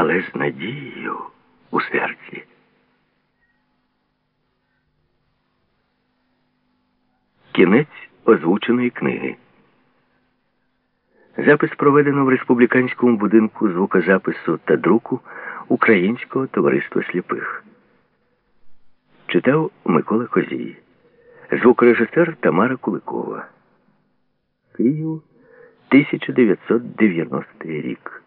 але з надією у серці. Кінець озвученої книги. Запис проведено в республіканському будинку звукозапису та друку Українського товариства сліпих. Читав Микола Козій. Звукорежисер Тамара Куликова. Київ, 1990 рік.